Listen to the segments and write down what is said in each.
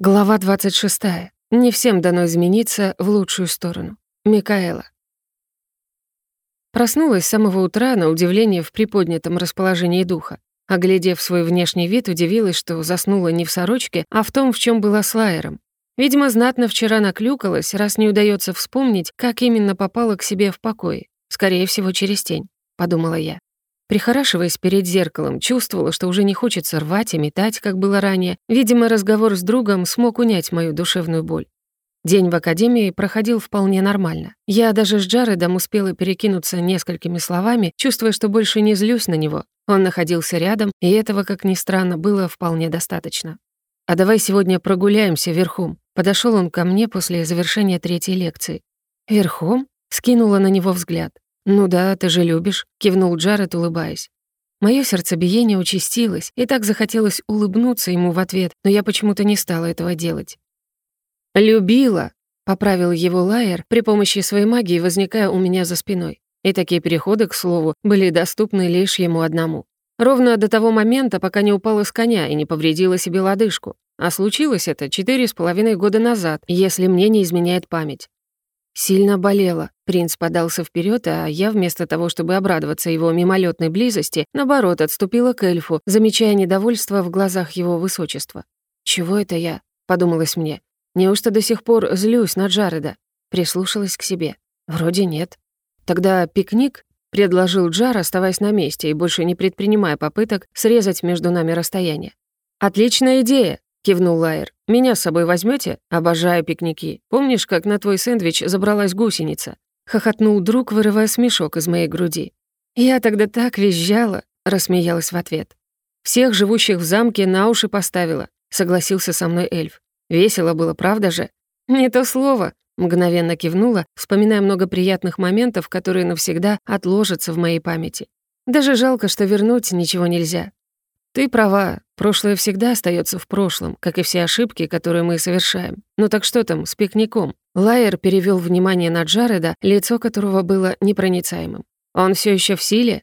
Глава 26. Не всем дано измениться в лучшую сторону. Микаэла. Проснулась с самого утра на удивление в приподнятом расположении духа. Оглядев свой внешний вид, удивилась, что заснула не в сорочке, а в том, в чем была с лайером. Видимо, знатно вчера наклюкалась, раз не удается вспомнить, как именно попала к себе в покое. Скорее всего, через тень, подумала я. Прихорашиваясь перед зеркалом, чувствовала, что уже не хочется рвать и метать, как было ранее. Видимо, разговор с другом смог унять мою душевную боль. День в академии проходил вполне нормально. Я даже с Джаредом успела перекинуться несколькими словами, чувствуя, что больше не злюсь на него. Он находился рядом, и этого, как ни странно, было вполне достаточно. «А давай сегодня прогуляемся верхом». Подошел он ко мне после завершения третьей лекции. «Верхом?» — скинула на него взгляд. «Ну да, ты же любишь», — кивнул Джаред, улыбаясь. Моё сердцебиение участилось, и так захотелось улыбнуться ему в ответ, но я почему-то не стала этого делать. «Любила», — поправил его Лайер при помощи своей магии, возникая у меня за спиной. И такие переходы, к слову, были доступны лишь ему одному. Ровно до того момента, пока не упала с коня и не повредила себе лодыжку. А случилось это четыре с половиной года назад, если мне не изменяет память. Сильно болела. Принц подался вперед, а я, вместо того, чтобы обрадоваться его мимолетной близости, наоборот, отступила к эльфу, замечая недовольство в глазах его высочества. «Чего это я?» — подумалось мне. «Неужто до сих пор злюсь на Джареда?» Прислушалась к себе. «Вроде нет». «Тогда пикник?» — предложил Джар, оставаясь на месте и больше не предпринимая попыток срезать между нами расстояние. «Отличная идея!» — кивнул Лайер. «Меня с собой возьмете? Обожаю пикники. Помнишь, как на твой сэндвич забралась гусеница?» Хохотнул друг, вырывая смешок из моей груди. «Я тогда так визжала», — рассмеялась в ответ. «Всех живущих в замке на уши поставила», — согласился со мной эльф. «Весело было, правда же?» «Не то слово», — мгновенно кивнула, вспоминая много приятных моментов, которые навсегда отложатся в моей памяти. Даже жалко, что вернуть ничего нельзя. Ты права, прошлое всегда остается в прошлом, как и все ошибки, которые мы совершаем. Ну так что там с пикником? Лайер перевел внимание на Джареда, лицо которого было непроницаемым. Он все еще в силе?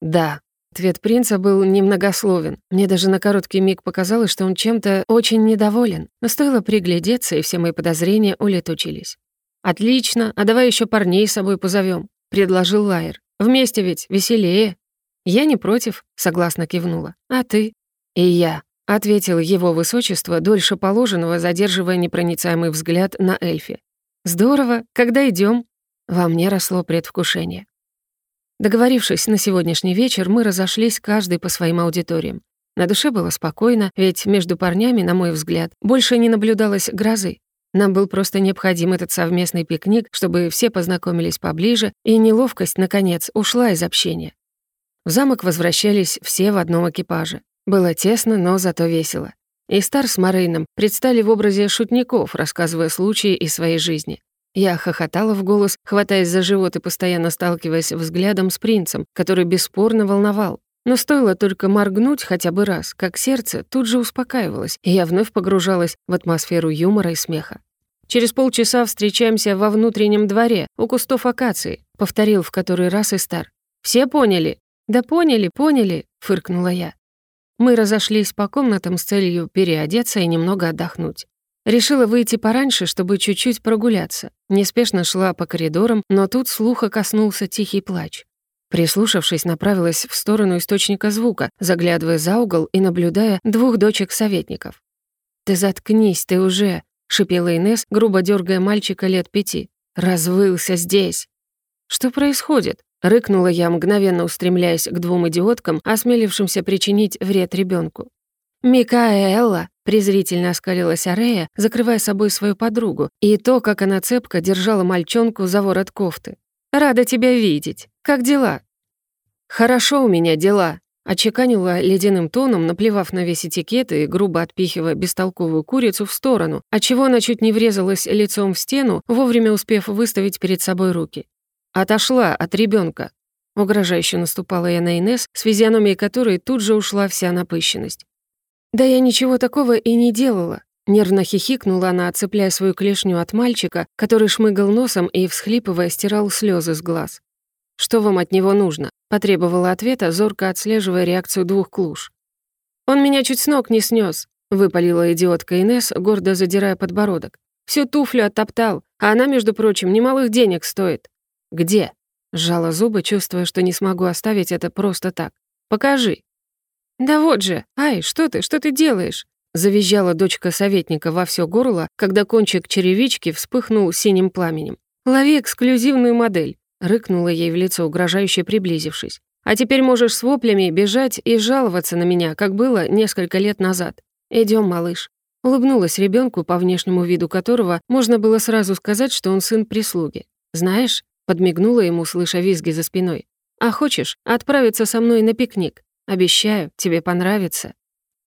Да. Ответ принца был немногословен. Мне даже на короткий миг показалось, что он чем-то очень недоволен. Но стоило приглядеться, и все мои подозрения улетучились. «Отлично, а давай еще парней с собой позовем, предложил Лайер. «Вместе ведь веселее». «Я не против», — согласно кивнула. «А ты?» «И я», — ответил его высочество, дольше положенного, задерживая непроницаемый взгляд на эльфе. «Здорово. Когда идем? Во мне росло предвкушение. Договорившись на сегодняшний вечер, мы разошлись каждый по своим аудиториям. На душе было спокойно, ведь между парнями, на мой взгляд, больше не наблюдалось грозы. Нам был просто необходим этот совместный пикник, чтобы все познакомились поближе, и неловкость, наконец, ушла из общения. В замок возвращались все в одном экипаже. Было тесно, но зато весело. И Стар с Морейном предстали в образе шутников, рассказывая случаи из своей жизни. Я хохотала в голос, хватаясь за живот и постоянно сталкиваясь взглядом с принцем, который бесспорно волновал. Но стоило только моргнуть хотя бы раз, как сердце тут же успокаивалось, и я вновь погружалась в атмосферу юмора и смеха. «Через полчаса встречаемся во внутреннем дворе, у кустов акации», — повторил в который раз Стар. «Все поняли?» «Да поняли, поняли», — фыркнула я. Мы разошлись по комнатам с целью переодеться и немного отдохнуть. Решила выйти пораньше, чтобы чуть-чуть прогуляться. Неспешно шла по коридорам, но тут слуха коснулся тихий плач. Прислушавшись, направилась в сторону источника звука, заглядывая за угол и наблюдая двух дочек советников. «Ты заткнись, ты уже!» — шипела Инесс, грубо дергая мальчика лет пяти. «Развылся здесь!» «Что происходит?» Рыкнула я, мгновенно устремляясь к двум идиоткам, осмелившимся причинить вред ребенку. «Микаэла!» — презрительно оскалилась Арея, закрывая собой свою подругу, и то, как она цепко держала мальчонку за ворот кофты. «Рада тебя видеть. Как дела?» «Хорошо у меня дела», — очеканила ледяным тоном, наплевав на весь этикет и грубо отпихивая бестолковую курицу в сторону, отчего она чуть не врезалась лицом в стену, вовремя успев выставить перед собой руки. Отошла от ребенка. Угрожающе наступала я на Инесс, с физиономией которой тут же ушла вся напыщенность. «Да я ничего такого и не делала», Нервно хихикнула она, отцепляя свою клешню от мальчика, который шмыгал носом и, всхлипывая, стирал слезы с глаз. «Что вам от него нужно?» — потребовала ответа, зорко отслеживая реакцию двух клуш. «Он меня чуть с ног не снес, выпалила идиотка Инес, гордо задирая подбородок. Всю туфлю оттоптал, а она, между прочим, немалых денег стоит. Где? Сжала зубы, чувствуя, что не смогу оставить это просто так. Покажи. Да вот же. Ай, что ты, что ты делаешь? Завизжала дочка советника во все горло, когда кончик черевички вспыхнул синим пламенем. «Лови эксклюзивную модель», — рыкнула ей в лицо, угрожающе приблизившись. «А теперь можешь с воплями бежать и жаловаться на меня, как было несколько лет назад. Идем, малыш». Улыбнулась ребенку, по внешнему виду которого можно было сразу сказать, что он сын прислуги. «Знаешь», — подмигнула ему, слыша визги за спиной, «а хочешь отправиться со мной на пикник? Обещаю, тебе понравится».